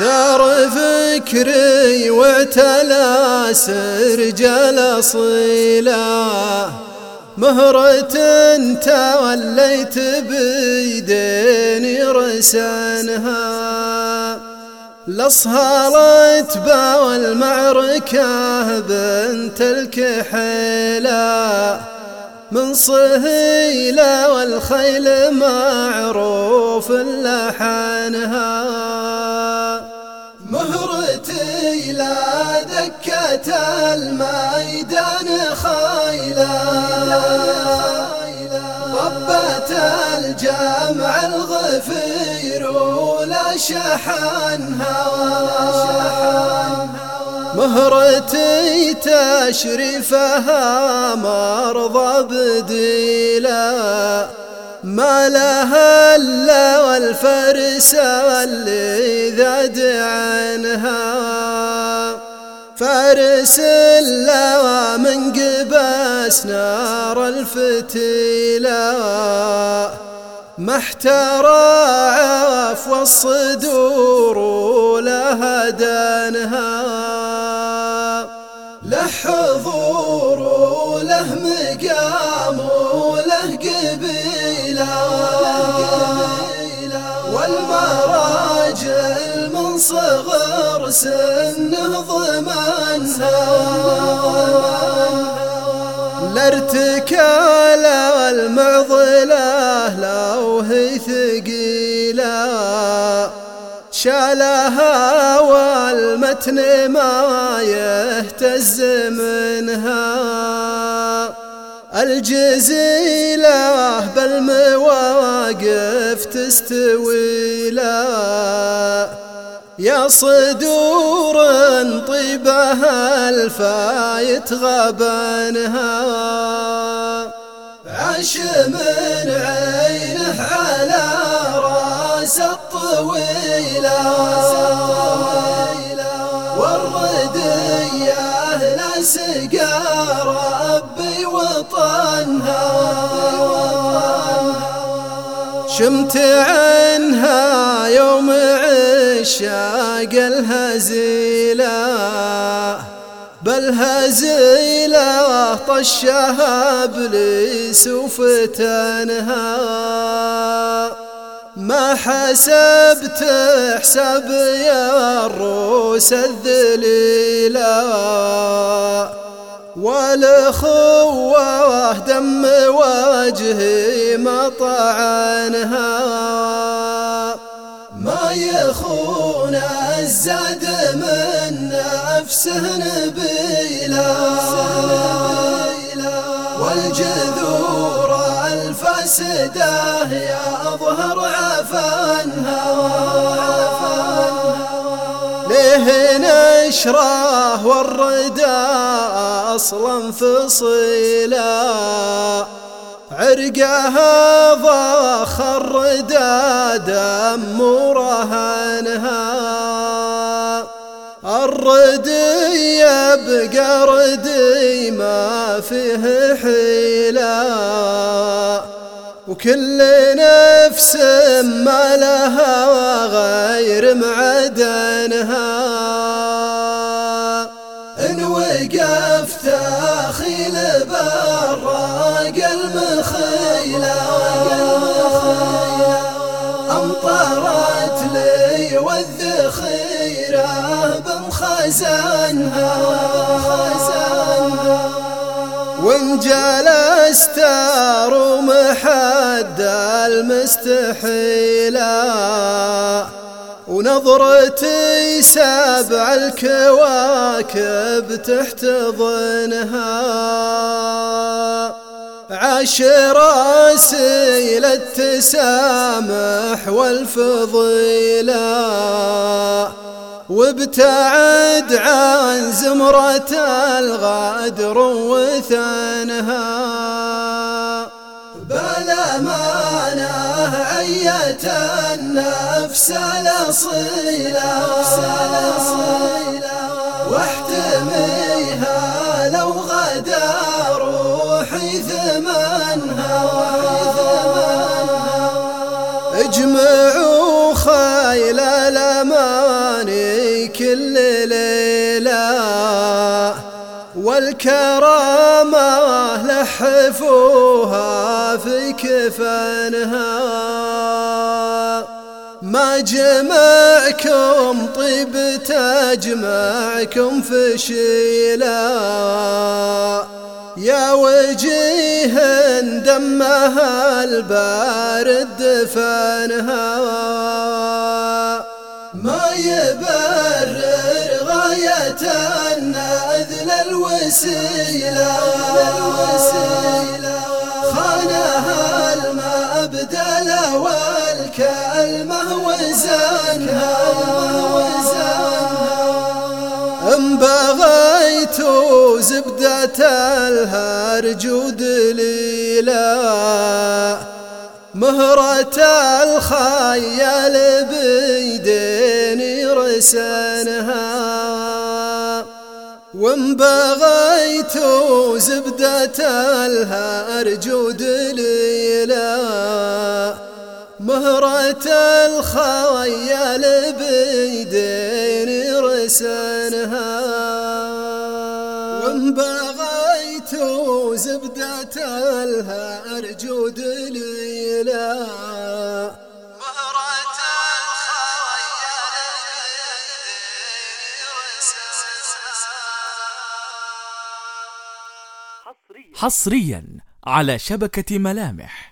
دار فكري وتلاسى رجال دار مهرة توليت بيديني رسانها. لصهالت با المعركة بنت الكحيلة. من صهيلة والخيل معروف لحنها مهرتي لا دكة الميدان خيلا. ضبت الجمع الغفير ولا شحن هوا مهرتي تشريفها مرضى بديلا ما لها إلا والفرس اللي ذاد عنها فارس اللوى من قبس نار الفتيلة ما احترى عفو الصدور ولها دانها. صغر سنه ضمنها الارتكال والمعضله لو هي ثقيلة. شالها والمتن ما يهتز منها. الجزيلة بالمواقف تستوي لا يا صدور طيبها الفايت غبنها. عاش من عينه على راس الطويلة. والردية ناس ربي وطنها. شمت عنها يوم عشاق الهزيلة بل هزيلة طشها ابليس وفتنها. ما حسبت حساب يا الروس الذليلة والخوة دم وجهي ما طعنها. نفسه نبيلا والجذور الفاسدة يظهر عفنها ليه نشره والرداء أصلا فصيلا؟ عرقها ضخ الردى دم رهنها الردي يبقى ردي ما فيه حيلة. وكل نفس ما والذخيرة بمخزنها وإن جلست روم حد المستحيلة ونظرتي سبع الكواكب تحتضنها عاش راسي للتسامح والفضيلة وابتعد عن زمرة الغادر وثنها. بلا مانه عية النفس الأصيلة. غدا روحي ثمنها واجمعوا خيل الأماني كل ليلة والكرامة لحفوها في كفنها. ما جمعكم طيب تجمعكم فشيلا. يا وجيه دمها البارد فانها ما يبرر غاية النذل الوسيلة. خانها المبدل والكلمة وزنها. زبدة الهرج ودليلا مهرة الخيال بيديني رسنها. وإن بغيت زبدة الهرج ودليلا مهرة الخيال بيديني رسنها. زبدة الهرج ودليلا مهرة الخيال بيديني حصريا على شبكة ملامح.